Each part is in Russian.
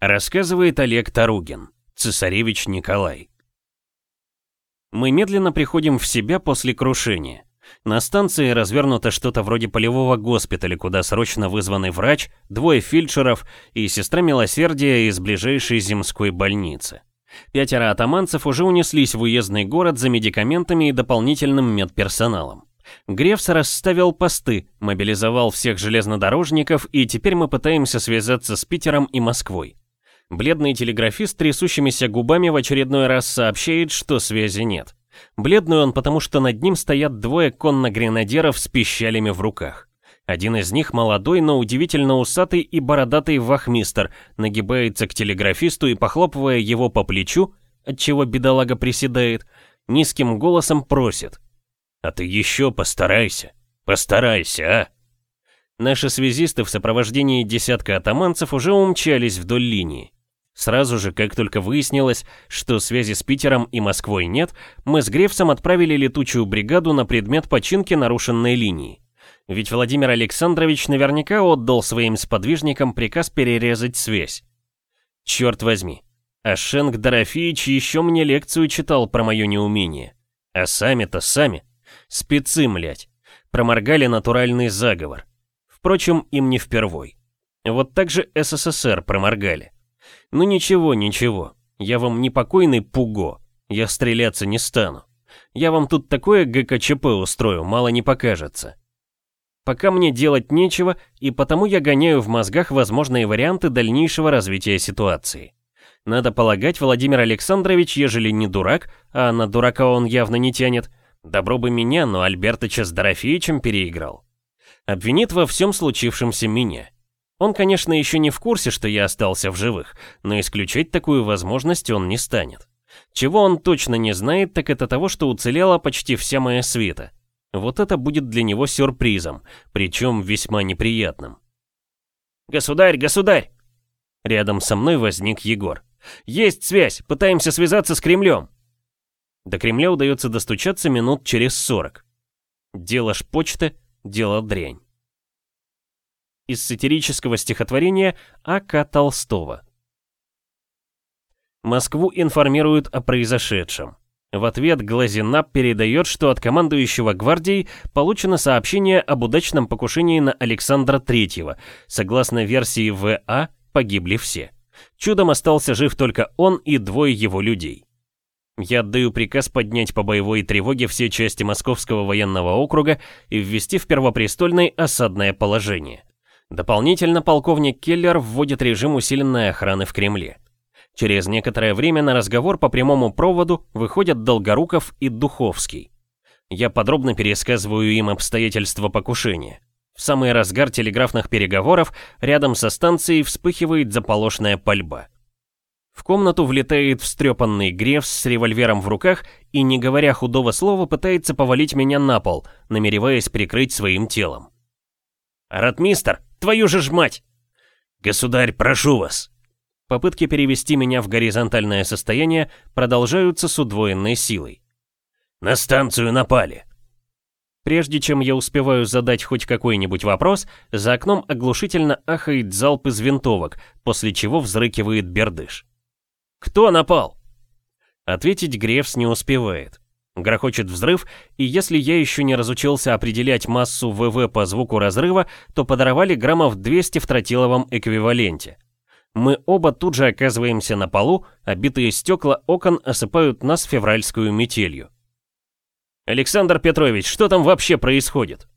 Рассказывает Олег Таругин, цесаревич Николай. Мы медленно приходим в себя после крушения. На станции развернуто что-то вроде полевого госпиталя, куда срочно вызванный врач, двое фельдшеров и сестра милосердия из ближайшей земской больницы. Пятеро атаманцев уже унеслись в уездный город за медикаментами и дополнительным медперсоналом. Грефс расставил посты, мобилизовал всех железнодорожников, и теперь мы пытаемся связаться с Питером и Москвой. Бледный телеграфист трясущимися губами в очередной раз сообщает, что связи нет. Бледный он, потому что над ним стоят двое конно-гренадеров с пищалями в руках. Один из них молодой, но удивительно усатый и бородатый вахмистер, нагибается к телеграфисту и, похлопывая его по плечу, отчего бедолага приседает, низким голосом просит. «А ты еще постарайся, постарайся, а!» Наши связисты в сопровождении десятка атаманцев уже умчались вдоль линии. Сразу же, как только выяснилось, что связи с Питером и Москвой нет, мы с Грефсом отправили летучую бригаду на предмет починки нарушенной линии. Ведь Владимир Александрович наверняка отдал своим сподвижникам приказ перерезать связь. Черт возьми, а Шенк Дорофеевич еще мне лекцию читал про мое неумение. А сами-то сами. Спецы, млять. Проморгали натуральный заговор. Впрочем, им не впервой. Вот так же СССР проморгали. Ну ничего, ничего. Я вам не покойный пуго. Я стреляться не стану. Я вам тут такое ГКЧП устрою, мало не покажется. Пока мне делать нечего, и потому я гоняю в мозгах возможные варианты дальнейшего развития ситуации. Надо полагать, Владимир Александрович, ежели не дурак, а на дурака он явно не тянет, добро бы меня, но Альбертыча с Дорофеичем переиграл. Обвинит во всем случившемся меня. Он, конечно, еще не в курсе, что я остался в живых, но исключать такую возможность он не станет. Чего он точно не знает, так это того, что уцелела почти вся моя свита. Вот это будет для него сюрпризом, причем весьма неприятным. «Государь, государь!» Рядом со мной возник Егор. «Есть связь! Пытаемся связаться с Кремлем!» До Кремля удается достучаться минут через сорок. Дело ж почты, дело дрянь. Из сатирического стихотворения А.К. Толстого. Москву информируют о произошедшем. В ответ Глазина передает, что от командующего гвардией получено сообщение об удачном покушении на Александра III. Согласно версии В.А., погибли все. Чудом остался жив только он и двое его людей. Я отдаю приказ поднять по боевой тревоге все части Московского военного округа и ввести в Первопрестольный осадное положение. Дополнительно полковник Келлер вводит режим усиленной охраны в Кремле. Через некоторое время на разговор по прямому проводу выходят Долгоруков и Духовский. Я подробно пересказываю им обстоятельства покушения. В самый разгар телеграфных переговоров рядом со станцией вспыхивает заполошная пальба. В комнату влетает встрепанный Грефс с револьвером в руках и, не говоря худого слова, пытается повалить меня на пол, намереваясь прикрыть своим телом. «Ратмистер, твою же ж мать!» «Государь, прошу вас!» Попытки перевести меня в горизонтальное состояние продолжаются с удвоенной силой. «На станцию напали!» Прежде чем я успеваю задать хоть какой-нибудь вопрос, за окном оглушительно ахает залп из винтовок, после чего взрыкивает бердыш. «Кто напал?» Ответить Грефс не успевает. Грохочет взрыв, и если я еще не разучился определять массу ВВ по звуку разрыва, то подорвали граммов 200 в тротиловом эквиваленте. Мы оба тут же оказываемся на полу, а битые стекла окон осыпают нас февральскую метелью. «Александр Петрович, что там вообще происходит?»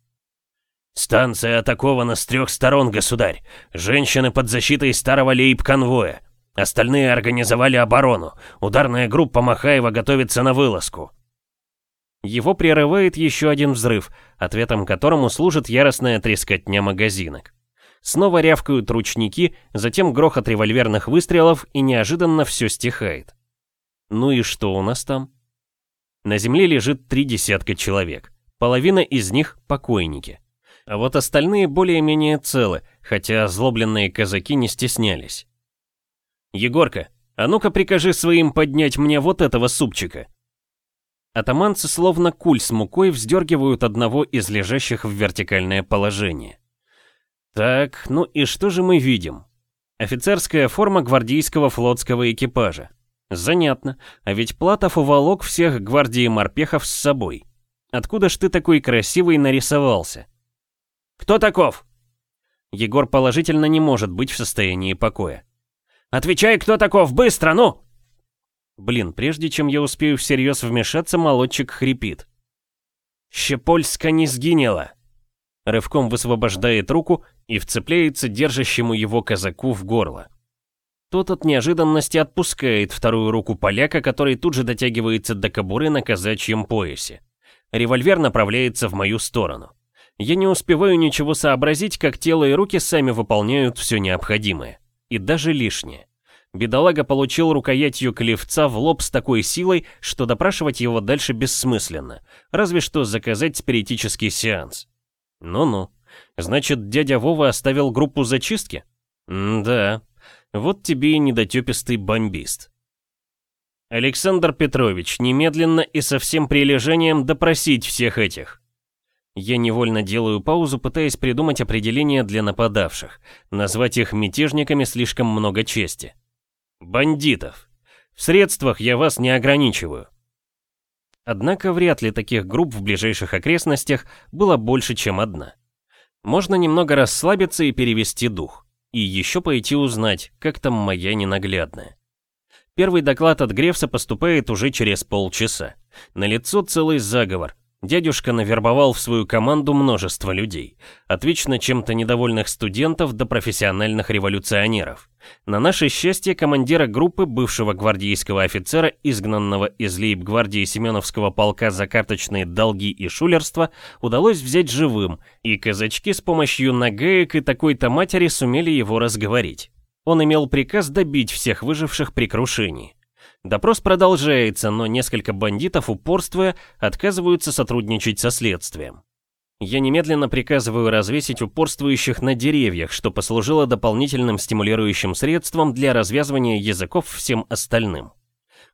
«Станция атакована с трех сторон, государь. Женщины под защитой старого лейб-конвоя. Остальные организовали оборону. Ударная группа Махаева готовится на вылазку». Его прерывает еще один взрыв, ответом которому служит яростная трескотня магазинок. Снова рявкают ручники, затем грохот револьверных выстрелов, и неожиданно все стихает. Ну и что у нас там? На земле лежит три десятка человек. Половина из них покойники. А вот остальные более-менее целы, хотя озлобленные казаки не стеснялись. «Егорка, а ну-ка прикажи своим поднять мне вот этого супчика». Атаманцы словно куль с мукой вздергивают одного из лежащих в вертикальное положение. Так, ну и что же мы видим? Офицерская форма гвардейского флотского экипажа. Занятно, а ведь Платов уволок всех гвардии морпехов с собой. Откуда ж ты такой красивый нарисовался? Кто таков? Егор положительно не может быть в состоянии покоя. Отвечай, кто таков, быстро, ну! Блин, прежде чем я успею всерьез вмешаться, молодчик хрипит. «Щепольска не сгинела!» Рывком высвобождает руку и вцепляется держащему его казаку в горло. Тот от неожиданности отпускает вторую руку поляка, который тут же дотягивается до кобуры на казачьем поясе. Револьвер направляется в мою сторону. Я не успеваю ничего сообразить, как тело и руки сами выполняют все необходимое. И даже лишнее. Бедолага получил рукоятью клевца в лоб с такой силой, что допрашивать его дальше бессмысленно, разве что заказать спиритический сеанс. Ну-ну, значит, дядя Вова оставил группу зачистки? М-да, вот тебе и недотепистый бомбист. Александр Петрович, немедленно и со всем прилежанием допросить всех этих. Я невольно делаю паузу, пытаясь придумать определение для нападавших. Назвать их мятежниками слишком много чести. Бандитов. В средствах я вас не ограничиваю. Однако вряд ли таких групп в ближайших окрестностях было больше, чем одна. Можно немного расслабиться и перевести дух. И еще пойти узнать, как там моя ненаглядная. Первый доклад от Грефса поступает уже через полчаса. На лицо целый заговор, Дядюшка навербовал в свою команду множество людей, от вечно чем-то недовольных студентов до профессиональных революционеров. На наше счастье, командира группы, бывшего гвардейского офицера, изгнанного из лейб-гвардии Семеновского полка за карточные долги и шулерство, удалось взять живым, и казачки с помощью нагаек и такой-то матери сумели его разговорить. Он имел приказ добить всех выживших при крушении. Допрос продолжается, но несколько бандитов, упорствуя, отказываются сотрудничать со следствием. Я немедленно приказываю развесить упорствующих на деревьях, что послужило дополнительным стимулирующим средством для развязывания языков всем остальным.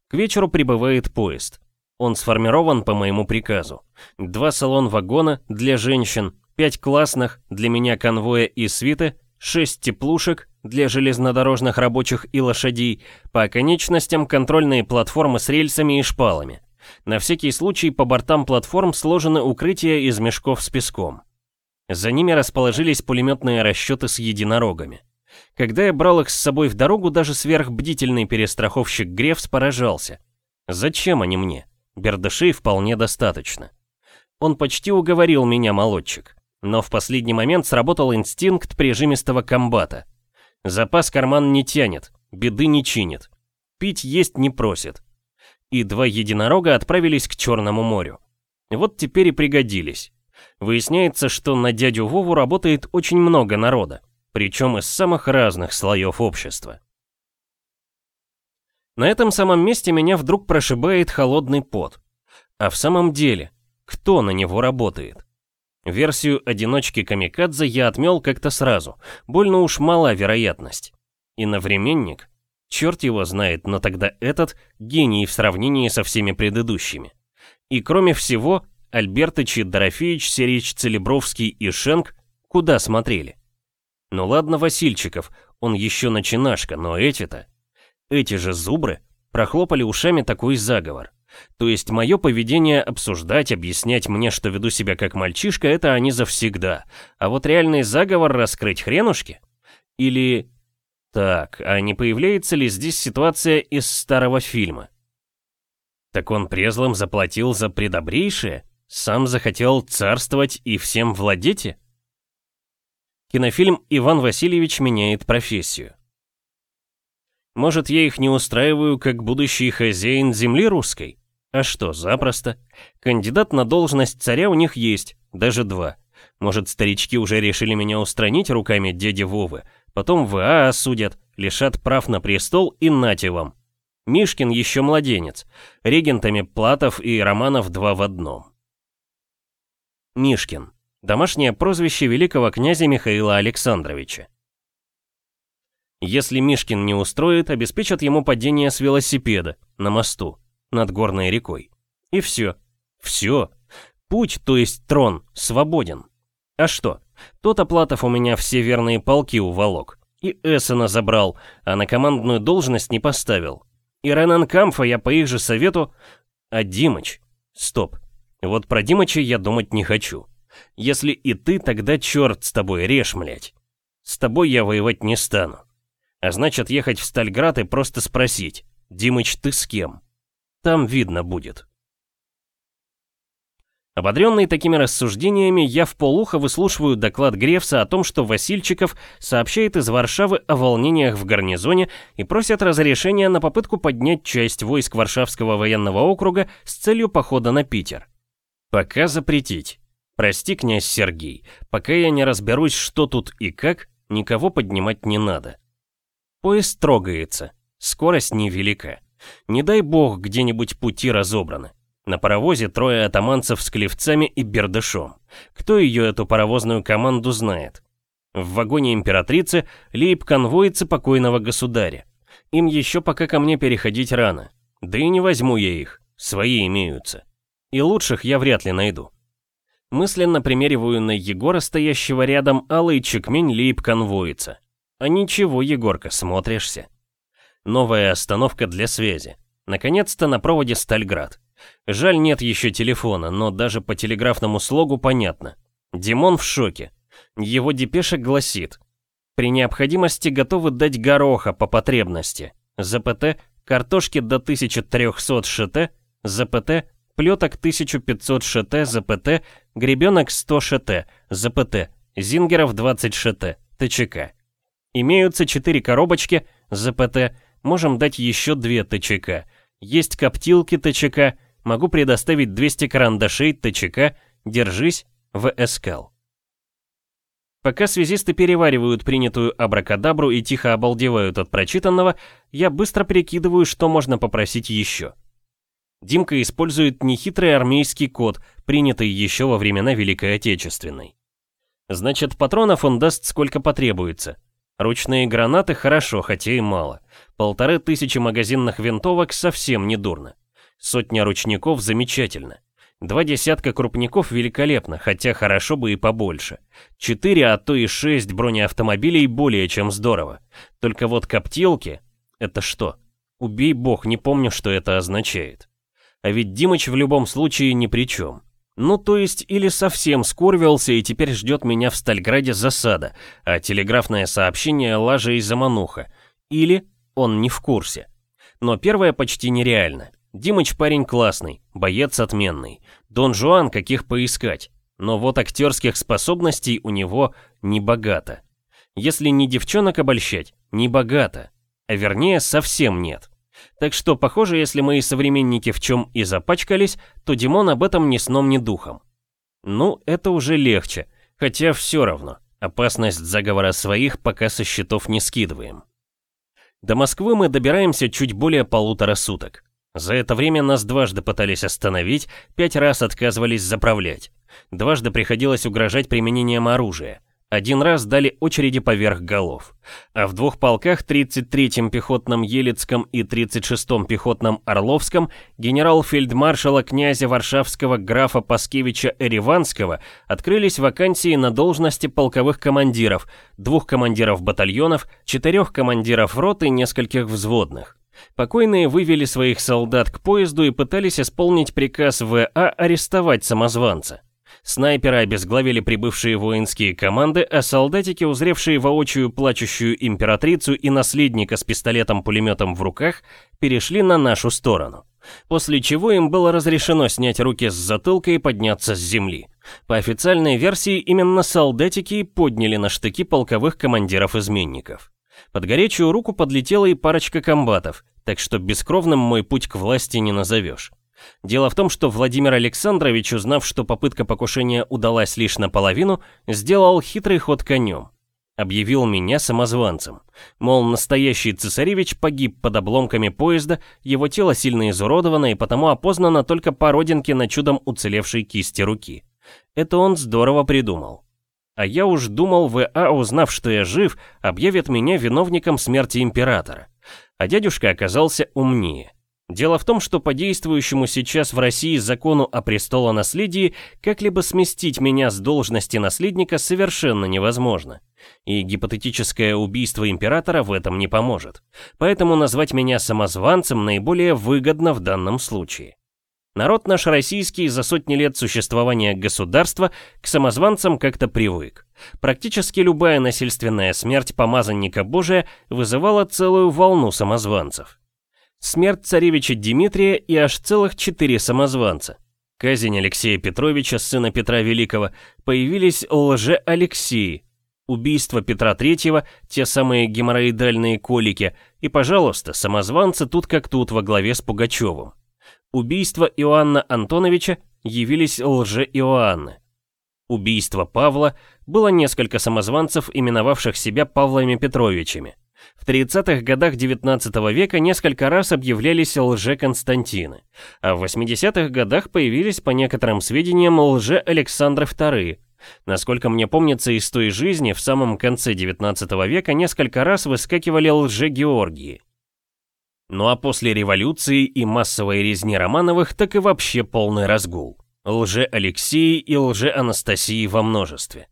К вечеру прибывает поезд. Он сформирован по моему приказу. Два салон-вагона для женщин, пять классных для меня конвоя и свиты, шесть теплушек, для железнодорожных рабочих и лошадей, по оконечностям контрольные платформы с рельсами и шпалами. На всякий случай по бортам платформ сложены укрытия из мешков с песком. За ними расположились пулеметные расчеты с единорогами. Когда я брал их с собой в дорогу, даже сверхбдительный перестраховщик Грефс поражался. Зачем они мне? Бердышей вполне достаточно. Он почти уговорил меня, молодчик. Но в последний момент сработал инстинкт прижимистого комбата. Запас карман не тянет, беды не чинит. Пить есть не просит. И два единорога отправились к Черному морю. Вот теперь и пригодились. Выясняется, что на дядю Вову работает очень много народа, причем из самых разных слоев общества. На этом самом месте меня вдруг прошибает холодный пот. А в самом деле, кто на него работает? Версию одиночки Камикадзе я отмел как-то сразу, больно уж мала вероятность. И навременник? Черт его знает, но тогда этот гений в сравнении со всеми предыдущими. И кроме всего, Альбертыч и Дорофеич, Серич, Целебровский и Шенк куда смотрели? Ну ладно, Васильчиков, он еще начинашка, но эти-то... Эти же зубры прохлопали ушами такой заговор. То есть мое поведение обсуждать, объяснять мне, что веду себя как мальчишка, это они завсегда. А вот реальный заговор раскрыть хренушки? Или... Так, а не появляется ли здесь ситуация из старого фильма? Так он презлым заплатил за предобрейшее? Сам захотел царствовать и всем владеть? Кинофильм «Иван Васильевич меняет профессию». Может, я их не устраиваю как будущий хозяин земли русской? А что, запросто. Кандидат на должность царя у них есть, даже два. Может, старички уже решили меня устранить руками дяди Вовы, потом ВА осудят, лишат прав на престол и нате вам. Мишкин еще младенец, регентами Платов и Романов два в одном. Мишкин. Домашнее прозвище великого князя Михаила Александровича. Если Мишкин не устроит, обеспечат ему падение с велосипеда на мосту над горной рекой. И все. Все. Путь, то есть трон, свободен. А что? Тот Оплатов у меня все верные полки уволок. И Эссена забрал, а на командную должность не поставил. И Ренанкамфа я по их же совету... А Димыч? Стоп. Вот про Димыча я думать не хочу. Если и ты, тогда черт с тобой, режь, млять. С тобой я воевать не стану. А значит, ехать в Стальград и просто спросить, Димыч, ты с кем? Там видно будет. Ободренный такими рассуждениями, я в полухо выслушиваю доклад Грефса о том, что Васильчиков сообщает из Варшавы о волнениях в гарнизоне и просит разрешения на попытку поднять часть войск Варшавского военного округа с целью похода на Питер. Пока запретить. Прости, князь Сергей, пока я не разберусь, что тут и как, никого поднимать не надо. Поезд трогается, скорость невелика. Не дай бог, где-нибудь пути разобраны. На паровозе трое атаманцев с клевцами и бердышом. Кто ее, эту паровозную команду, знает? В вагоне императрицы лейб-конвоицы покойного государя. Им еще пока ко мне переходить рано. Да и не возьму я их, свои имеются. И лучших я вряд ли найду. Мысленно примериваю на Егора, стоящего рядом, алый чекмень лейб-конвоица. А ничего, Егорка, смотришься. Новая остановка для связи. Наконец-то на проводе Стальград. Жаль, нет еще телефона, но даже по телеграфному слогу понятно. Димон в шоке. Его депеша гласит. При необходимости готовы дать гороха по потребности. ЗПТ – картошки до 1300 ШТ, ЗПТ – плеток 1500 ШТ, ЗПТ – гребенок 100 ШТ, ЗПТ – зингеров 20 ШТ, ТЧК. Имеются 4 коробочки, ЗПТ, можем дать еще 2 ТЧК. Есть коптилки ТЧК, Могу предоставить 200 карандашей ТЧК «Держись» в Эскал. Пока связисты переваривают принятую абракадабру и тихо обалдевают от прочитанного, я быстро прикидываю, что можно попросить еще. Димка использует нехитрый армейский код, принятый еще во времена Великой Отечественной. Значит, патронов он даст сколько потребуется. Ручные гранаты хорошо, хотя и мало. Полторы тысячи магазинных винтовок совсем не дурно. Сотня ручников замечательно. Два десятка крупников великолепно, хотя хорошо бы и побольше. Четыре, а то и шесть бронеавтомобилей более чем здорово. Только вот коптилки — это что? Убей бог, не помню, что это означает. А ведь Димыч в любом случае ни при чем. Ну, то есть, или совсем скурвился и теперь ждет меня в Стальграде засада, а телеграфное сообщение лажа и замануха. Или он не в курсе. Но первое почти нереально. Димыч парень классный, боец отменный. Дон Жуан каких поискать. Но вот актерских способностей у него не богато. Если не девчонок обольщать, не богато. А вернее, совсем нет. Так что, похоже, если мои современники в чем и запачкались, то Димон об этом ни сном, ни духом. Ну, это уже легче, хотя все равно. Опасность заговора своих пока со счетов не скидываем. До Москвы мы добираемся чуть более полутора суток. За это время нас дважды пытались остановить, пять раз отказывались заправлять. Дважды приходилось угрожать применением оружия. Один раз дали очереди поверх голов. А в двух полках, 33-м пехотном Елецком и 36-м пехотном Орловском, генерал-фельдмаршала князя Варшавского графа Паскевича Эриванского открылись вакансии на должности полковых командиров, двух командиров батальонов, четырех командиров рот и нескольких взводных. Покойные вывели своих солдат к поезду и пытались исполнить приказ ВА арестовать самозванца. Снайперы обезглавили прибывшие воинские команды, а солдатики, узревшие воочию плачущую императрицу и наследника с пистолетом-пулеметом в руках, перешли на нашу сторону. После чего им было разрешено снять руки с затылка и подняться с земли. По официальной версии, именно солдатики подняли на штыки полковых командиров-изменников. Под горячую руку подлетела и парочка комбатов, так что бескровным мой путь к власти не назовешь. Дело в том, что Владимир Александрович, узнав, что попытка покушения удалась лишь наполовину, сделал хитрый ход конем. Объявил меня самозванцем. Мол, настоящий цесаревич погиб под обломками поезда, его тело сильно изуродовано и потому опознано только по родинке на чудом уцелевшей кисти руки. Это он здорово придумал. А я уж думал, В.А., узнав, что я жив, объявит меня виновником смерти императора. А дядюшка оказался умнее. Дело в том, что по действующему сейчас в России закону о престолонаследии как-либо сместить меня с должности наследника совершенно невозможно. И гипотетическое убийство императора в этом не поможет. Поэтому назвать меня самозванцем наиболее выгодно в данном случае. Народ наш российский за сотни лет существования государства к самозванцам как-то привык. Практически любая насильственная смерть помазанника Божия вызывала целую волну самозванцев смерть царевича Дмитрия и аж целых четыре самозванца. Казнь Алексея Петровича, сына Петра Великого, появились лже-Алексеи, убийство Петра Третьего, те самые геморроидальные колики, и, пожалуйста, самозванцы тут как тут во главе с Пугачевым. Убийство Иоанна Антоновича явились лже-Иоанны. Убийство Павла было несколько самозванцев, именовавших себя Павлами Петровичами. В 30-х годах 19 века несколько раз объявлялись лже-Константины, а в 80-х годах появились, по некоторым сведениям, лже-Александры II. Насколько мне помнится из той жизни, в самом конце 19 века несколько раз выскакивали лже-Георгии. Ну а после революции и массовой резни Романовых так и вообще полный разгул. Лже-Алексеи и лже-Анастасии во множестве.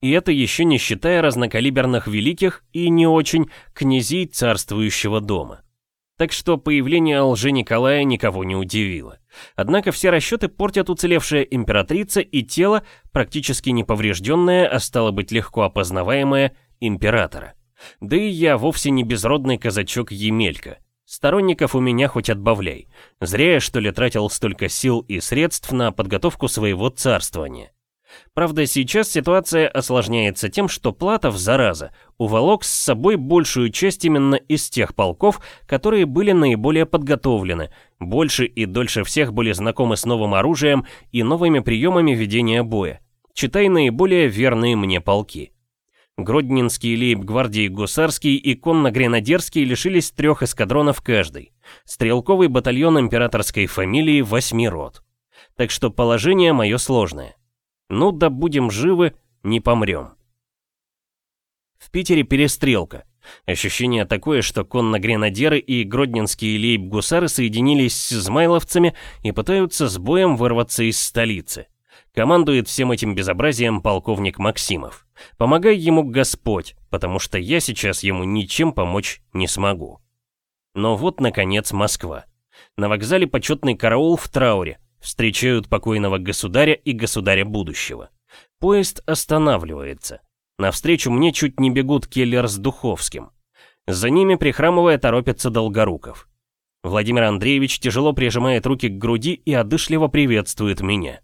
И это еще не считая разнокалиберных великих и не очень князей царствующего дома. Так что появление лжи Николая никого не удивило. Однако все расчеты портят уцелевшая императрица и тело, практически неповрежденное, а стало быть легко опознаваемое, императора. Да и я вовсе не безродный казачок Емелька. Сторонников у меня хоть отбавляй. Зря я, что ли, тратил столько сил и средств на подготовку своего царствования. Правда, сейчас ситуация осложняется тем, что Платов, зараза, уволок с собой большую часть именно из тех полков, которые были наиболее подготовлены, больше и дольше всех были знакомы с новым оружием и новыми приемами ведения боя. Читай наиболее верные мне полки. Гродненский лейб-гвардии гусарский и конно-гренадерский лишились трех эскадронов каждый. Стрелковый батальон императорской фамилии восьми рот. Так что положение мое сложное. Ну да будем живы, не помрем. В Питере перестрелка. Ощущение такое, что конно-гренадеры и гродненские лейб-гусары соединились с измайловцами и пытаются с боем вырваться из столицы. Командует всем этим безобразием полковник Максимов. Помогай ему Господь, потому что я сейчас ему ничем помочь не смогу. Но вот, наконец, Москва. На вокзале почетный караул в трауре, Встречают покойного государя и государя будущего. Поезд останавливается. Навстречу мне чуть не бегут Келлер с Духовским. За ними, прихрамывая, торопится Долгоруков. Владимир Андреевич тяжело прижимает руки к груди и одышливо приветствует меня.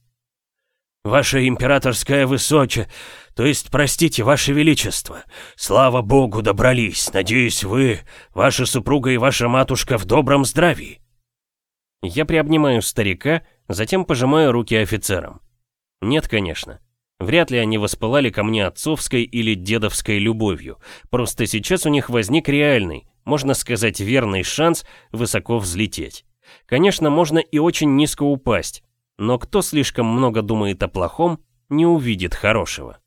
«Ваше императорское высоче, то есть, простите, ваше величество, слава богу, добрались. Надеюсь, вы, ваша супруга и ваша матушка в добром здравии». Я приобнимаю старика, Затем пожимаю руки офицерам. Нет, конечно. Вряд ли они воспылали ко мне отцовской или дедовской любовью. Просто сейчас у них возник реальный, можно сказать, верный шанс высоко взлететь. Конечно, можно и очень низко упасть, но кто слишком много думает о плохом, не увидит хорошего.